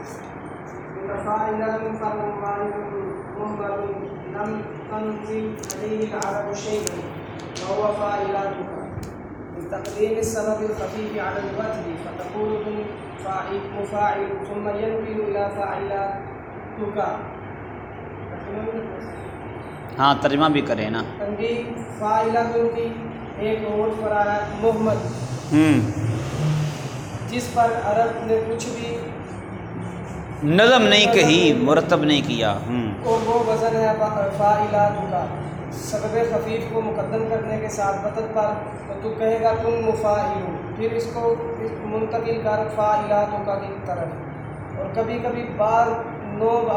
متفاعلا فمضارع مهمل لم تنزل عليه العرب شيئا وهو فاعلاتك بتقديم السبب على الوتر فتقول فاعل مفاعل ثم ينقل الى فاعلاتك ہاں ترجمہ بھی کریں نا۔ تنبیہ فاعلاتن کی ایک اور فرا محمد۔ ہوں۔ جس پر عرب نے کچھ بھی نظم نہیں کہی مرتب نہیں کیا۔ ہوں اور وہ وزن ہے فاعلات کا سبب خفیف کو مقدم کرنے کے ساتھ بطت پر تو تو کہے گا تم مفاعل پھر اس کو منتقل کر فاعلات کا کی طرف۔ اور کبھی کبھی بار نو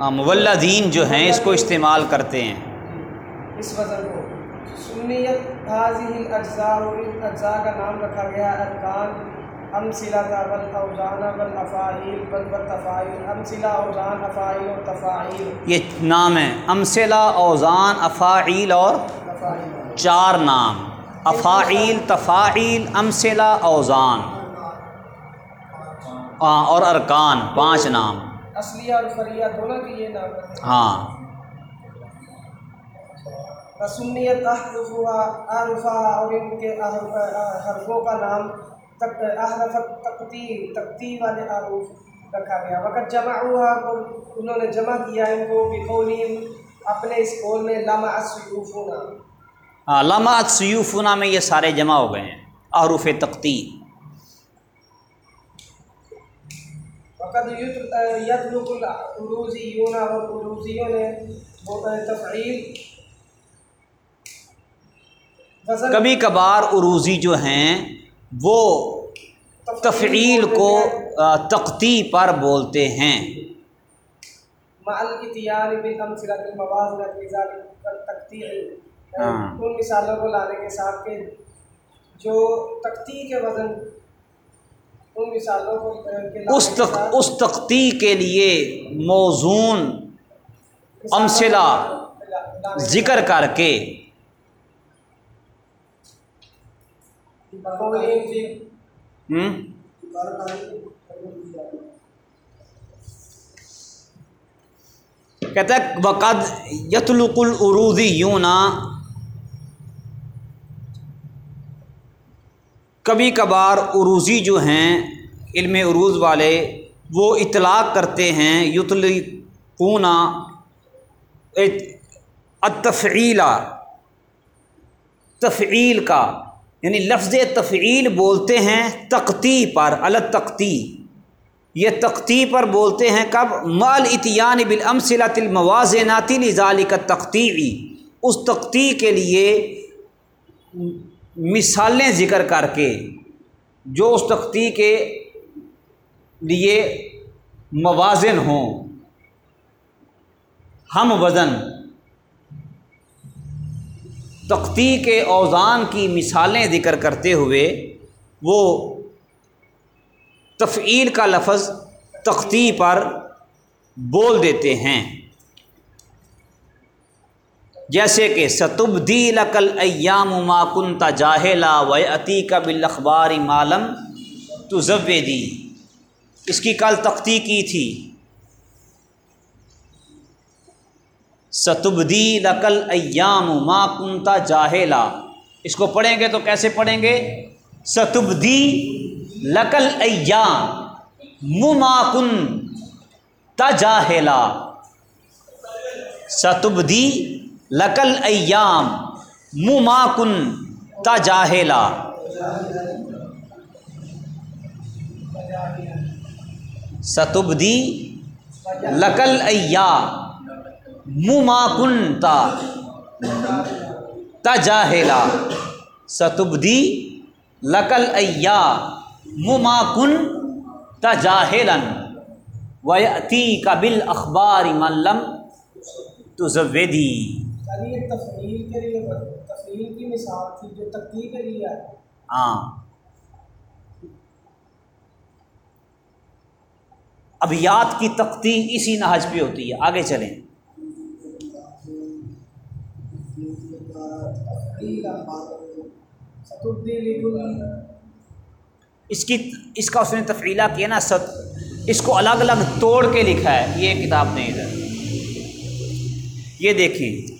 ہاں مولدین جو ہیں اس کو استعمال کرتے ہیں۔ اس وزن کو۔ سنیت حاضی الاجزاء اور ان اجزاء کا نام رکھا گیا ارکان۔ امثلہ بل اوزان بل افاعیل بل بل تفاعیل امثلہ اوزان افاعیل اور تفاعیل یہ نام ہے. امثلہ اوزان افاعیل اور چار نام. افاعیل تفاعیل امثلہ اوزان ہاں اور ارکان پانچ نام. اصلیہ اور فریہ دونوں کی یہ نام. ہاں. احرفا احرفا اور ان کے حرفوں کا نام. احرف تقتی تقتی والے حروف رکھا گیا۔ وقت جمع ہوا انہوں نے جمع کیا ان کو بقولیم اپنے اس قول میں لمع السیوفنا ہاں لامات سیوفنا میں یہ سارے جمع ہو گئے ہیں۔ احرف تقتی۔ وقت یطلق العروضیون اور عروضیوں نے تفعیل۔ کبھی کبھار عروضی جو ہیں وہ تفعیل کو آ، تقتی پر بولتے ہیں ہاں۔ ان مثالوں کو لانے کے ساتھ کہ جو تقطیع کے وزن ان مثالوں کو اس تق اس تقتی کے لیے موزون امثلہ ذکر کر کے ساتھ قولین فی ہم؟ کہتا ہے، وقد یتلق العروضی یونا. کبھی کبھار عروضی جو ہیں، علم عروض والے، وہ اطلاق کرتے ہیں یتلقونا التفعیلا تفعیل کا۔ یعنی لفظ تفعیل بولتے ہیں تقتی پر التقتی یہ تقتی پر بولتے ہیں کب؟ مال اتیان بالامثلۃ الموازنات لذالک تقتیعی اس تقتی کے لیے مثالیں ذکر کر کے، جو اس تختی کے لیے موازن ہوں۔ ہم وزن تختی کے اوزان کی مثالیں ذکر کرتے ہوئے وہ تفعیل کا لفظ تختی پر بول دیتے ہیں۔ جیسے کہ، ستبدی لقل ایام ما کنتا جاہلا و عتی کا بالاخبار معلم تو دی اس کی کل تختی کی تھی۔ ستبدی لقل ایام ما کنتا جاہلا۔ اس کو پڑھیں گے تو کیسے پڑھیں گے؟ ستبدی لقل ایام مما کن تجاہلا ستبدی لقل ایام مما کن تجاہلا ستبدی لقل ایام مما کن تا تجاہلا ستبدی لقل ایا مما کن تجاہلن ویأتی کا بالاخبار ملم تزودی ہاں ابیات کی تختی اسی نہج پہ ہوتی ہے، آگے چلیں۔ اس کی اس کا اس نے تفعیلہ کیا نا ست اس کو الگ الگ توڑ کے لکھا ہے، یہ کتاب نہیں ادھر یہ دیکھیں،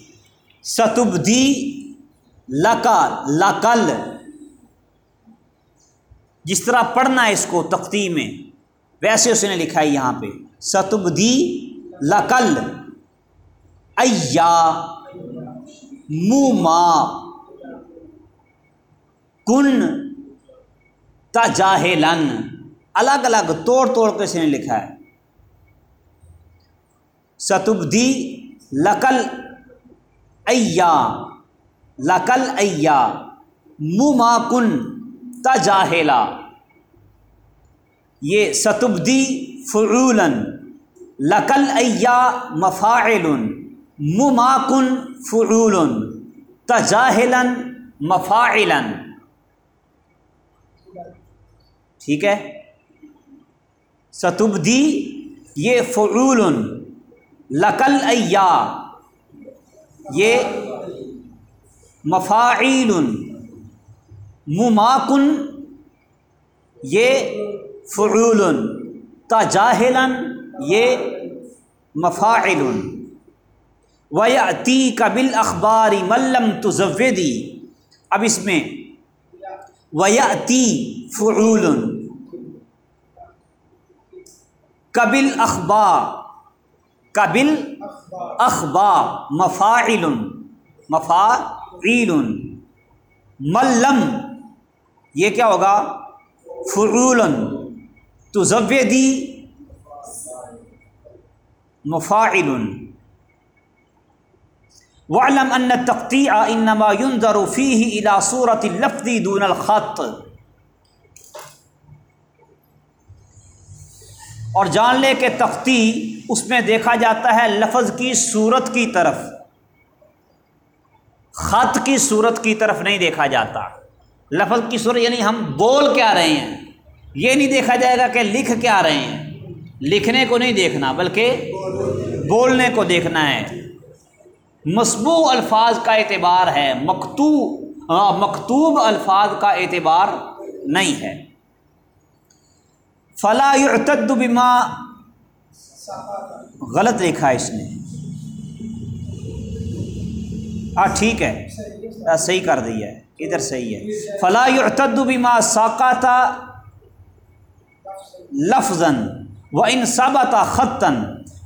ستبدی لکا، لکل۔ جس طرح پڑھنا ہے اس کو تختی میں، ویسے اس نے لکھا ہے یہاں پہ۔ ستبدی لکل۔ ایا ما کن تجاہلن الگ الگ توڑ توڑ کے اس نے لکھا ہے۔ ستبدی لکل ایا لکل ایا، مما کن تجاہلا یہ ستبدی فرولن لکل ایا مفاعل مماکن فرول تجاہلن مفاعلن۔ ٹھیک ہے؟ ستبدی یہ فرول لکل ایا، یہ مفاعیل مماکن، یہ فرول تجاہلن، یہ مفاعل ویاتی قبل اخباری ملم تزودی اب اس میں ویاتی فرول قبل اخبار قبل اخبار مفاعل مفاعیل ملم، یہ کیا ہوگا؟ فرول تزودی مفاعل وعلم ان تقطیع انما ينظر فيه الى صورت اللفظ دون الخط۔ اور جان لے کہ تختی اس میں دیکھا جاتا ہے لفظ کی صورت کی طرف۔ خط کی صورت کی طرف نہیں دیکھا جاتا۔ لفظ کی صورت یعنی ہم بول کیا رہے ہیں۔ یہ نہیں دیکھا جائے گا کہ لکھ کیا رہے ہیں۔ لکھنے کو نہیں دیکھنا، بلکہ بولنے کو دیکھنا ہے۔ مصبو الفاظ کا اعتبار ہے مکتو مکتوب الفاظ کا اعتبار نہیں ہے۔ فلا يعتد بما غلط لکھا ہے اس نے۔ ہاں ٹھیک ہے۔ صحیح کر دیا ہے۔ ادھر صحیح ہے۔ فلا يعتد بما ساقاتا لفظ و ان خطن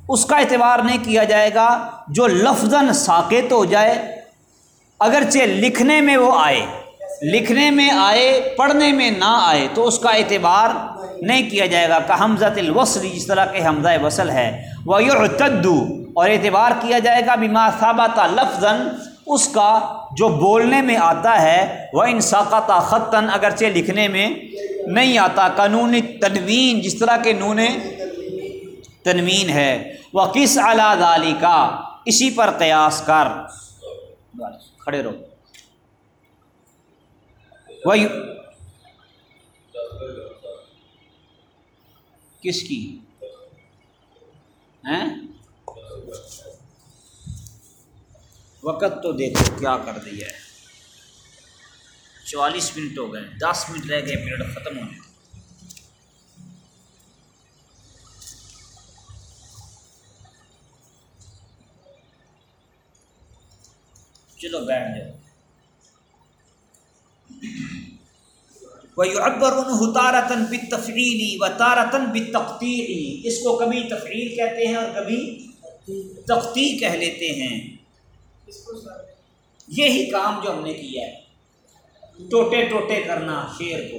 اس کا اعتبار نہیں کیا جائے گا جو لفظ ساکت ہو جائے، اگرچہ لکھنے میں وہ آئے۔ لکھنے میں آئے، پڑھنے میں نہ آئے، تو اس کا اعتبار نہیں کیا جائے گا کہ حمزۃ الوصل، جس طرح کے حمزہ وصل ہے، وہ یعتدو اور اعتبار کیا جائے گا بما ثابت لفظ اس کا جو بولنے میں آتا ہے، وہ ان ساقات خطاً اگرچہ لکھنے میں نہیں آتا قانونی تنوین، جس طرح کے نون تنوین ہے۔ وہ کس اعلیٰ دالی کا اسی پر قیاس کر۔ کھڑے رہو۔ وہ کس کی ہیں وقت تو دیکھو کیا کر دیا ہے چوالیس منٹ ہو گئے دس منٹ رہ گئے پیریڈ ختم ہونے وہ اکبر ان تارتن بت تفریلی و تارتن بت اس کو کبھی تفریل کہتے ہیں اور کبھی تختی کہہ لیتے ہیں۔ یہی کام جو ہم نے کیا ہے۔ ٹوٹے ٹوٹے کرنا شعر کو۔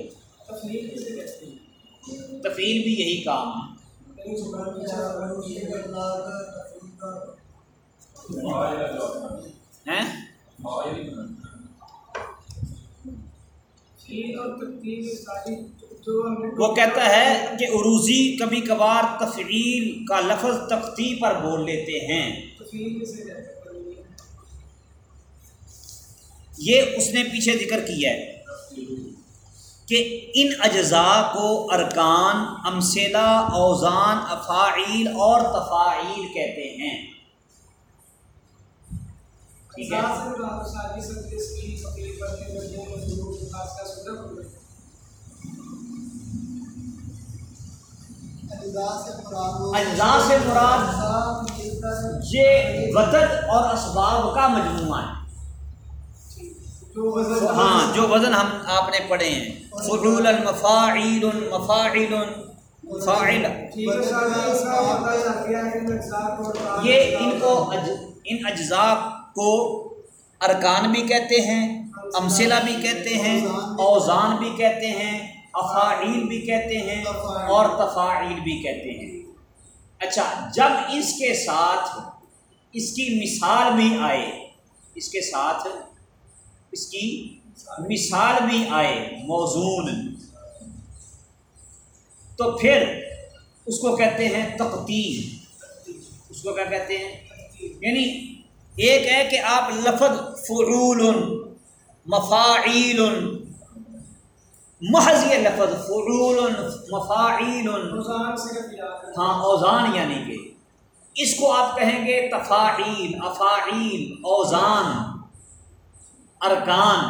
تفریل بھی یہی کام ہے۔ وہ کہتا ہے کہ عروضی کبھی کبھار تفریل کا لفظ تختی پر بول لیتے ہیں۔ یہ اس نے پیچھے ذکر کیا ہے کہ ان اجزاء کو ارکان امثلہ اوزان افاعیل اور تفاعیل کہتے ہیں۔ ٹھیک ہے اجزاء سے مراد یہ وزن اور اسباب کا مجموعہ ہے۔ ہاں جو وزن ہم آپ نے پڑھے ہیں۔ فضول المفاعیل مفاعل۔ فاعل یہ ان کو ان اجزاء کو ارکان بھی کہتے ہیں۔ امثلہ بھی کہتے ہیں، اوزان بھی کہتے ہیں، افاعیل بھی کہتے ہیں اور تفاعیل بھی کہتے ہیں۔ اچھا جب اس کے ساتھ، اس کی مثال بھی آئے، اس کے ساتھ، اس کی مثال بھی آئے، موزون، تو پھر اس کو کہتے ہیں تقتیر اس کو کیا کہتے ہیں؟ یعنی ایک ہے کہ آپ لفظ فعول مفاعیل. محض یہ لفظ فعول مفاعیل. ہاں اوزان یعنی کہ اس کو آپ کہیں گے تفاعیل افاعیل اوزان ارکان.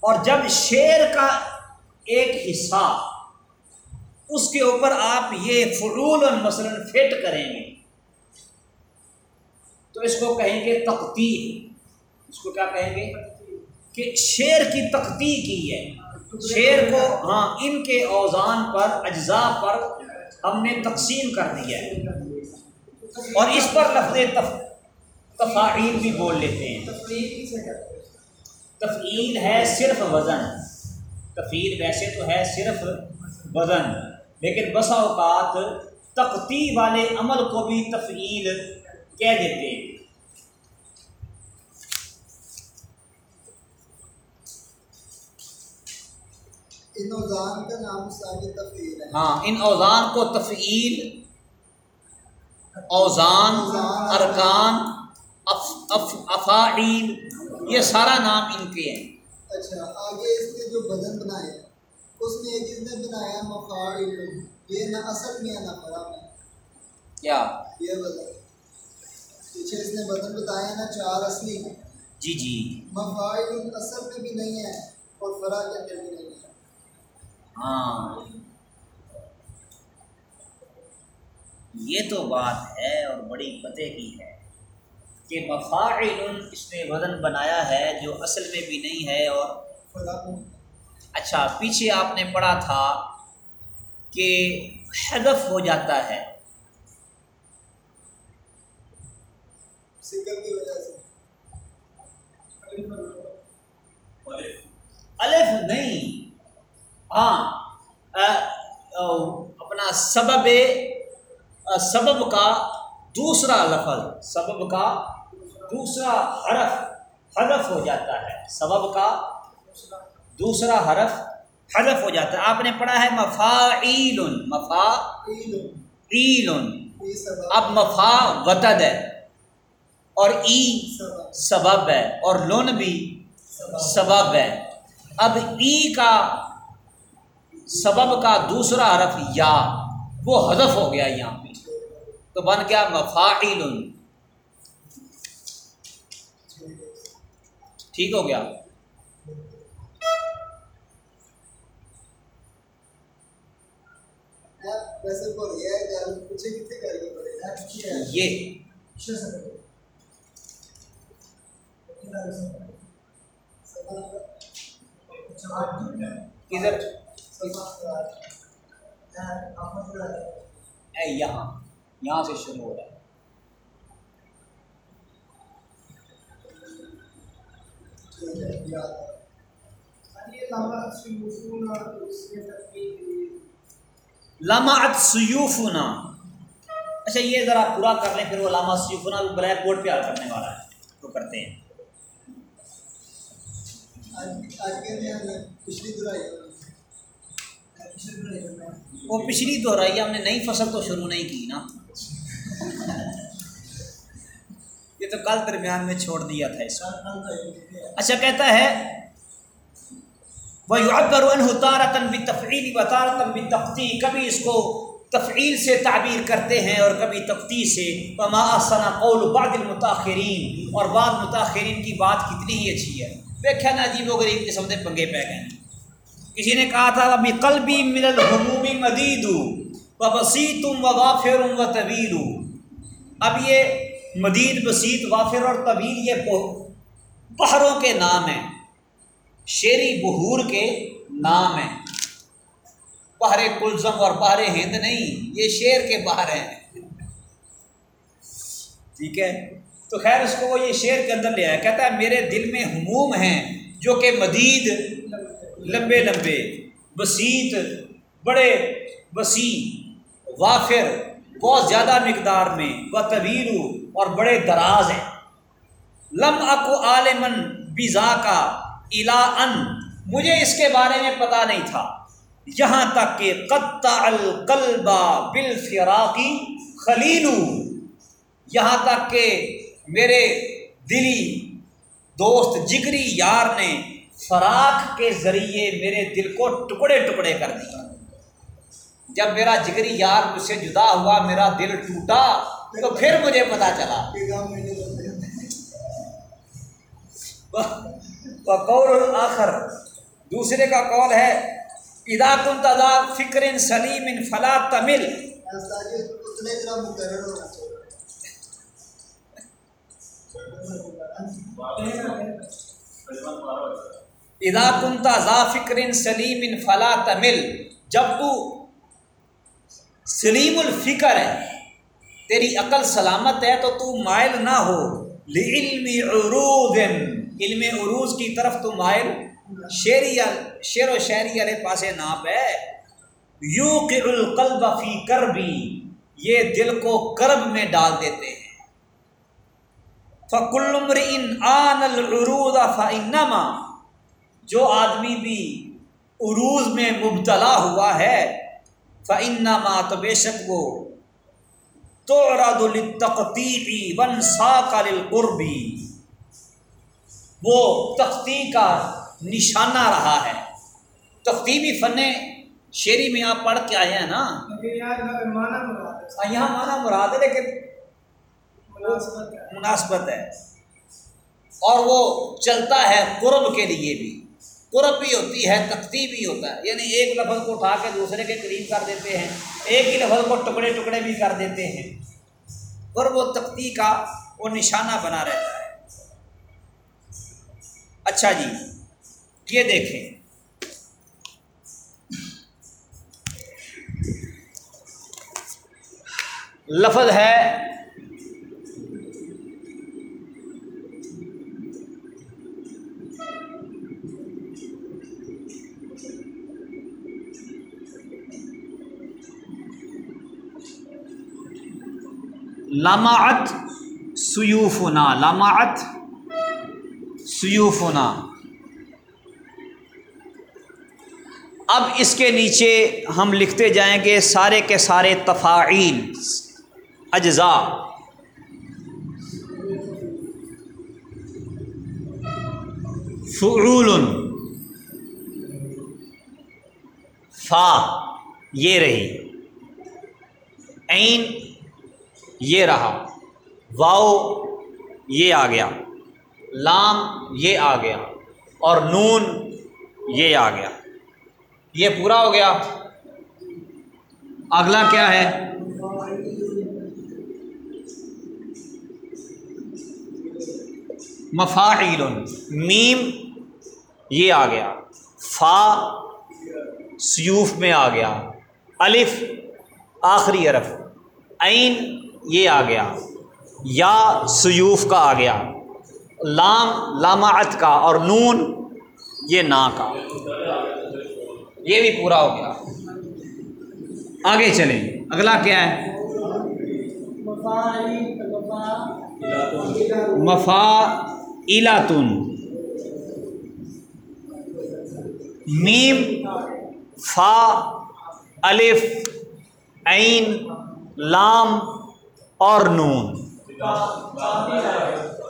اور جب شعر کا ایک حصہ اس کے اوپر آپ یہ فعول مثلا فٹ کریں گے تو اس کو کہیں گے تختی اس کو کیا کہیں گے؟ کہ شعر کی تختی کی ہے۔ شعر کو ہاں ان کے اوزان پر، اجزاء پر ہم نے تقسیم کر دیا ہے۔ اور اس پر لفظ تف، تفاعیل بھی بول لیتے ہیں۔ تفعیل ہے صرف وزن۔ تفعیل ویسے تو ہے صرف وزن۔ لیکن بسا اوقات تختی والے عمل کو بھی تفعیل کہہ دیتے ہیں۔ ان اوزان کا نام تفعیل ہے۔ ہاں ان اوزان کو تفعیل اوزان ارکان اف اف افاعیل یہ سارا نام ان کے ہیں۔ اچھا آگے اس کے جو بدن بنائے ہیں، اس میں ایک اس نے بنایا؟ مفاعل یہ نہ اصل میں نہ کیا؟ یہ بدن۔ پیچھے اس نے بدن بتایا نا چار اصلی جی جی۔ مفاعل اصل میں بھی نہیں ہے اور فرا کے اندر بھی نہیں۔ ہے ہاں۔ یہ تو بات ہے اور بڑی پتے کی ہے کہ مفاعل اس نے وزن بنایا ہے جو اصل میں بھی نہیں ہے اور اچھا پیچھے آپ نے پڑھا تھا کہ حذف ہو جاتا ہے۔ الف نہیں۔ ہاں اپنا سبب سبب کا دوسرا لفظ، سبب کا دوسرا حرف، حذف ہو جاتا ہے۔ سبب کا دوسرا حرف، حذف ہو جاتا ہے۔ آپ نے پڑھا ہے مفاعیل مفا عید یہ اب مفا وتد ہے، اور ای سبب سبب ہے، اور لن بھی سبب ہے۔ اب ای کا سبب کا دوسرا حرف یا وہ حذف ہو گیا یہاں پہ۔ تو بن گیا مفاعل۔ ٹھیک ہو گیا۔ یہ۔ ادھر۔ اے، یہاں یہاں سے شروع ہو رہا ہے۔ لامعت سیوفنا۔ اچھا یہ ذرا پورا کر لیں، پھر وہ لامہ سیوفنا بھی بلیک بورڈ پہ حل کرنے والا ہے۔ تو کرتے ہیں۔ آگے میں ہم پچھلی وہ پچھلی دہرائی ہم نے نئی فصل تو شروع نہیں کی نا۔ یہ تو کل درمیان میں چھوڑ دیا تھا اس اچھا کہتا ہے وہ یعبر عنہ تارتن بھی تفعیل و تارتن بھی تختی کبھی اس کو تفعیل سے تعبیر کرتے ہیں اور کبھی تختی سے۔ وما احسن قول بعض المتاخرین اور بعض متاخرین کی بات کتنی ہی اچھی ہے۔ دیکھا نا عجیب و غریب قسم سے پنگے پہ گئے۔ کسی نے کہا تھا ابھی قلبی من الحموم مدید و بسیتم و وافر و طویل اب یہ مدید بسیط وافر اور طویل، یہ بحروں کے نام ہیں۔ شیری بہور کے نام ہیں۔ بحر کلزم اور بحر ہند نہیں، یہ شیر کے بحر ہیں۔ ٹھیک ہے؟ تو خیر، اس کو وہ یہ شعر کے اندر لے آیا۔ کہتا ہے، میرے دل میں ہموم ہیں، جو کہ مدید لمبے لمبے بسیط بڑے وسیع، وافر، بہت زیادہ مقدار میں و طویل اور بڑے دراز ہیں۔ لم اکو عالمن بزا کا الا ان مجھے اس کے بارے میں پتہ نہیں تھا۔ یہاں تک کہ قطع القلبہ بال فراقی خلیلو یہاں تک کہ میرے دلی دوست جگری یار نے فراق کے ذریعے میرے دل کو ٹکڑے ٹکڑے کر دیا۔ جب میرا جگری یار مجھ سے جدا ہوا، میرا دل ٹوٹا، تو پھر مجھے پتا چلا۔ قول آخر، دوسرے کا قول ہے ادا کن تدا فکر سلیم ان فلا تمل۔ ادا کنتا ذا فکر سلیم ان فلا تمل۔ جب تو سلیم الفکر ہے، تیری عقل سلامت ہے تو تو مائل نہ ہو۔ علم عروض۔ علم عروض کی طرف تو مائل شعری شعر و شاعری والے پاسے ناپ ہے۔ یو القلب فی کر بھی یہ دل کو کرب میں ڈال دیتے ہیں۔ فکل ان آن العروض فنما جو آدمی بھی عروض میں مبتلا ہوا ہے فنما تو بے شک وہ تو راد التقطیبی ون سا قربی وہ تختی کا نشانہ رہا ہے۔ تختیبی فن شعری میں آپ پڑھ کے آئے ہیں نا؟ یہاں مانا مراد ہے۔ لیکن مناسبت ہے۔ اور وہ چلتا ہے قرب کے لیے بھی۔ قرب بھی ہوتی ہے تختی بھی ہوتا ہے۔ یعنی ایک لفظ کو اٹھا کے دوسرے کے قریب کر دیتے ہیں، ایک ہی لفظ کو ٹکڑے ٹکڑے بھی کر دیتے ہیں۔ اور وہ تختی کا وہ نشانہ بنا رہتا ہے۔ اچھا جی یہ دیکھیں۔ لفظ ہے لامعت سیوفنا لامعت سیوفنا۔ اب اس کے نیچے ہم لکھتے جائیں گے سارے کے سارے تفاعیل، اجزاء۔ فعول فا، یہ رہی۔ عین یہ رہا۔ واؤ، یہ آ گیا۔ لام، یہ آ گیا۔ اور نون، یہ آ گیا۔ یہ پورا ہو گیا۔ اگلا کیا ہے؟ مفاعیل میم، یہ آ گیا۔ فا، سیوف میں آ گیا۔ الف، آخری عرف عین یہ آ گیا، یا سیوف کا آ گیا، لام، لامعت کا اور نون، یہ نا کا۔ یہ بھی پورا ہو گیا۔ آگے چلیں۔ اگلا کیا ہے؟ مفا الاتن میم، فا، الف، عین، لام اور نون۔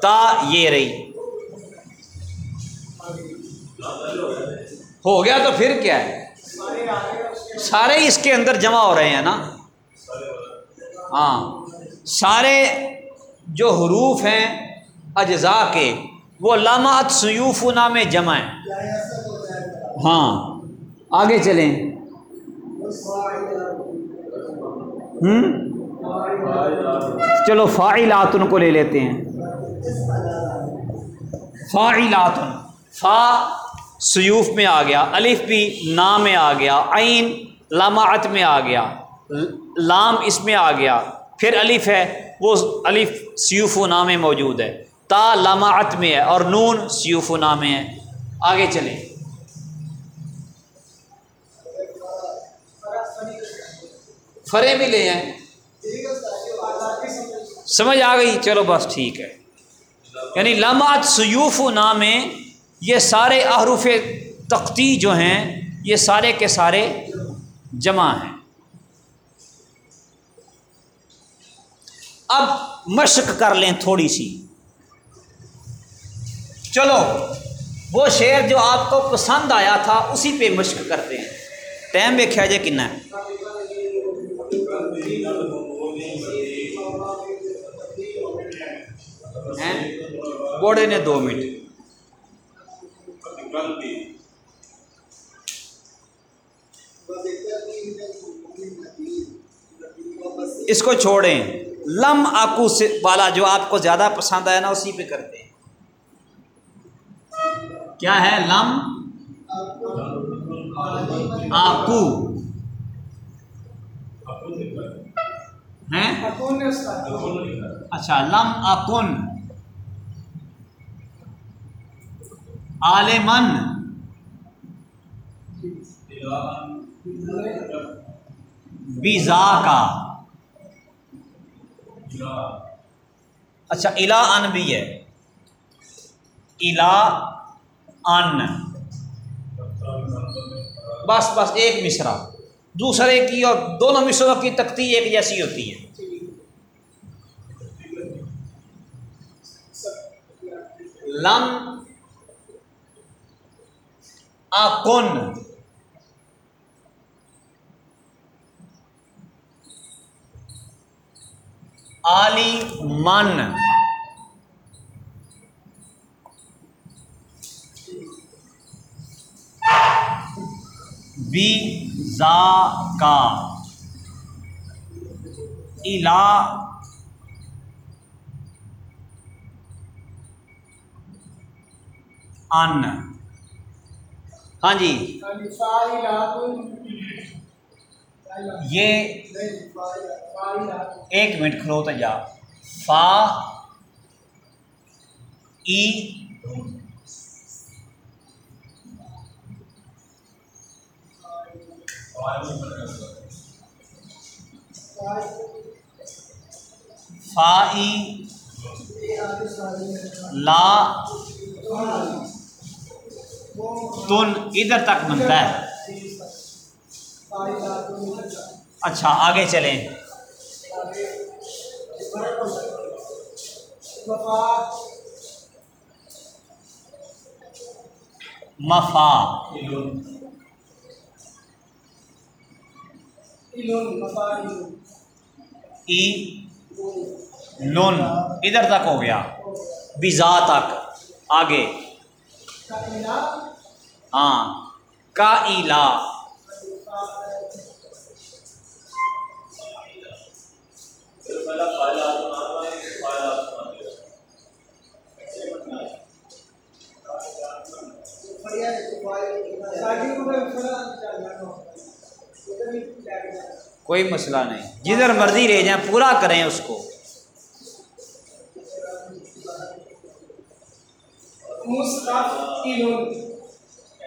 تا یہ رہی۔ ہو گیا تو پھر کیا ہے؟ سارے اس کے اندر جمع ہو رہے ہیں نا؟ ہاں۔ سارے جو حروف ہیں اجزاء کے، وہ لامات سیوف نام جمع ہیں۔ ہاں۔ آگے چلیں۔ ہوں؟ چلو فاعلاتن کو لے لیتے ہیں۔ فاعلاتن۔ فا سیوف میں آ گیا، الف بھی نا میں آ گیا، عین لامعت میں آ گیا، لام اس میں آ گیا۔ پھر الف ہے، وہ الف سیوف و نا میں موجود ہے۔ تا لامعت میں ہے اور نون سیوف و نا میں ہے۔ آگے چلیں۔ فرے بھی لے ہیں سمجھ آ گئی؟ چلو بس ٹھیک ہے۔ یعنی لمعت سیوف و نام یہ سارے احرف تختی جو ہیں، یہ سارے کے سارے جمع ہیں۔ اب مشق کر لیں تھوڑی سی۔ چلو، وہ شعر جو آپ کو پسند آیا تھا، اسی پہ مشق کرتے ہیں۔ ٹائم دیکھا جائے کنا ہے۔ بوڑے نے دو منٹ اس کو چھوڑیں۔ لم آکو سے والا جو آپ کو زیادہ پسند آیا نا، اسی پہ کرتے ہیں۔ کیا ہے لم؟ آکو ہیں؟ اچھا لم اکن۔ عالمن بیزا کا۔ اچھا الا ان بھی ہے۔ الا ان بس بس، ایک مصرا دوسرے کی اور دونوں مصروں کی تختی ایک جیسی ہوتی ہے۔ لم اکن علی من۔ بی زا کا۔ الا ان۔ ہاں جی۔ یہ ایک منٹ کھلو تو جا۔ فا ای۔ فا ای۔ لا۔ تن ادھر تک بنتا ہے۔ اچھا آگے چلیں۔ مفا۔ ای۔ ادھر تک ہو گیا۔ بزا تک۔ آگے۔ ہاں کا ایلا کوئی مسئلہ نہیں۔ جدھر مرضی رہ جائیں پورا کریں اس کو۔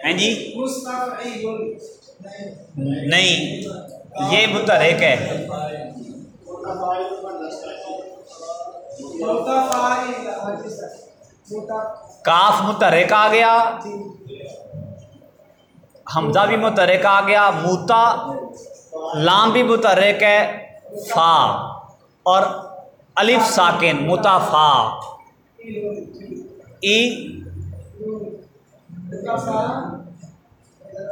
ہیں جی؟ نہیں، یہ متحرک ہے۔ کاف متحرک آ گیا۔ حمزہ بھی متحرک آ گیا، موتا، لام بھی متحرک ہے، فا۔ اور الف ساکن متافا ای؟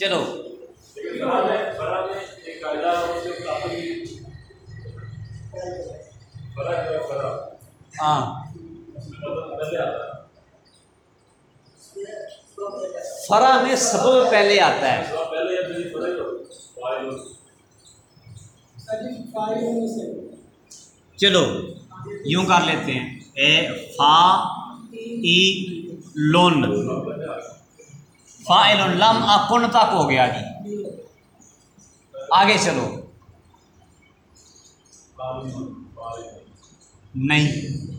چلو۔ ہاں۔ فرا میں سبب پہلے آتا ہے۔ چلو، یوں کر لیتے ہیں۔ اے، فا، ای، لون۔ فائل لم اکن تک ہو گیا جی۔ آگے چلو۔ نہیں۔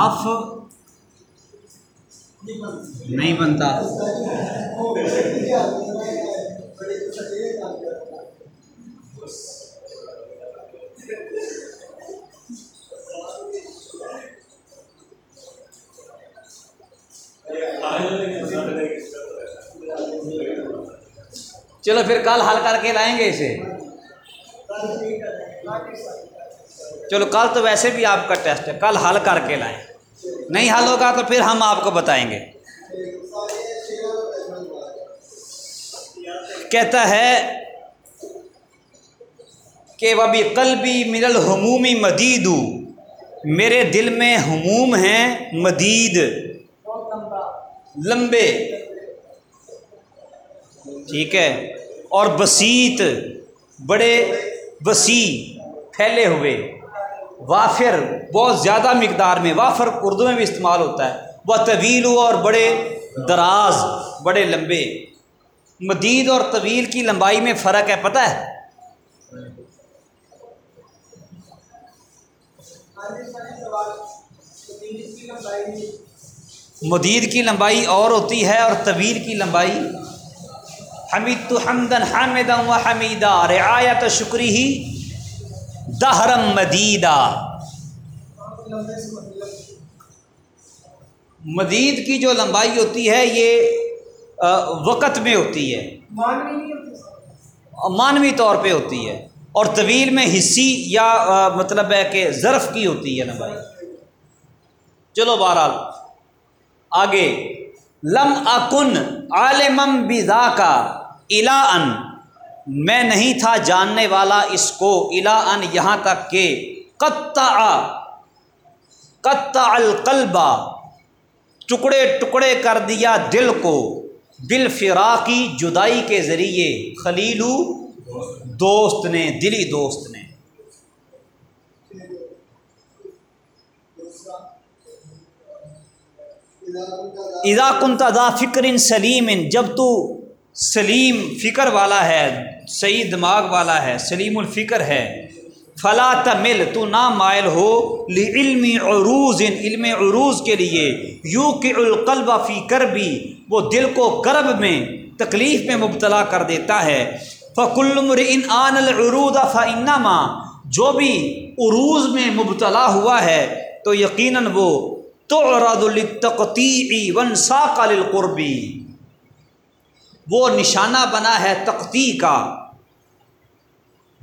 مف نہیں بنتا۔ چلو پھر کل حل کر کے لائیں گے اسے۔ چلو کل تو ویسے بھی آپ کا ٹیسٹ ہے۔ کل حل کر کے لائیں۔ نہیں حل ہوگا تو پھر ہم آپ کو بتائیں گے۔ کہتا ہے کہ وبی قلبی من الحمومی مدید میرے دل میں ہموم ہیں مدید۔ لمبے۔ ٹھیک ہے۔ اور بسیط۔ بڑے وسیع پھیلے ہوئے۔ وافر بہت زیادہ مقدار میں، وافر اردو میں بھی استعمال ہوتا ہے۔ وہ طویل اور بڑے دراز، بڑے لمبے۔ مدید اور طویل کی لمبائی میں فرق ہے، پتہ ہے؟ مدید کی لمبائی اور ہوتی ہے اور طویل کی لمبائی۔ حمید تو حمدن حامد و حمیدہ رعایت شکری ہی دہرم مدیدہ۔ مدید کی جو لمبائی ہوتی ہے، یہ وقت میں ہوتی ہے۔ مانوی طور پہ ہوتی ہے۔ اور طویل میں حصی یا مطلب ہے کہ ظرف کی ہوتی ہے لمبائی۔ چلو بہرحال، آگے۔ لم اکن عالمم بذا کا الا ان میں نہیں تھا جاننے والا اس کو، الا ان یہاں تک کہ قطع قطع القلبہ ٹکڑے ٹکڑے کر دیا دل کو۔ بال فراقی جدائی کے ذریعے۔ خلیلو دوست نے، دلی دوست نے۔ اذا کنت ذا فکر سلیم جب تو سلیم فکر والا ہے صحیح دماغ والا ہے، سلیم الفکر ہے۔ فلا تمل، تو نہ مائل ہو۔ علم عروض ان علم عروض کے لیے۔ یو کہ القلب فی کربی، وہ دل کو کرب میں، تکلیف میں مبتلا کر دیتا ہے۔ فکل ان آن العروض، فانما۔ جو بھی عروض میں مبتلا ہوا ہے، تو یقیناً وہ تعرض للتقطیع وانساق للقربی وہ نشانہ بنا ہے تقتی کا۔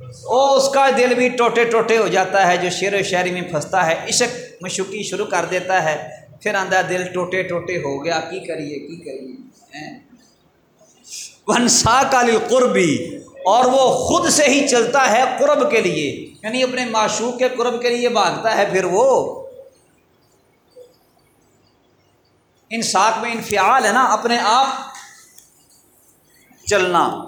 او اس کا دل بھی ٹوٹے ٹوٹے ہو جاتا ہے، جو شعر و شاعری میں پھنستا ہے، عشق مشوقی شروع کر دیتا ہے، پھر آندہ دل ٹوٹے ٹوٹے ہو گیا، کی کریے کی کریے؟ ونسا کا قربی اور وہ خود سے ہی چلتا ہے قرب کے لیے یعنی اپنے معشوق کے قرب کے لیے بھاگتا ہے، پھر وہ ان ساک میں انفعال ہے نا، اپنے آپ چلنا۔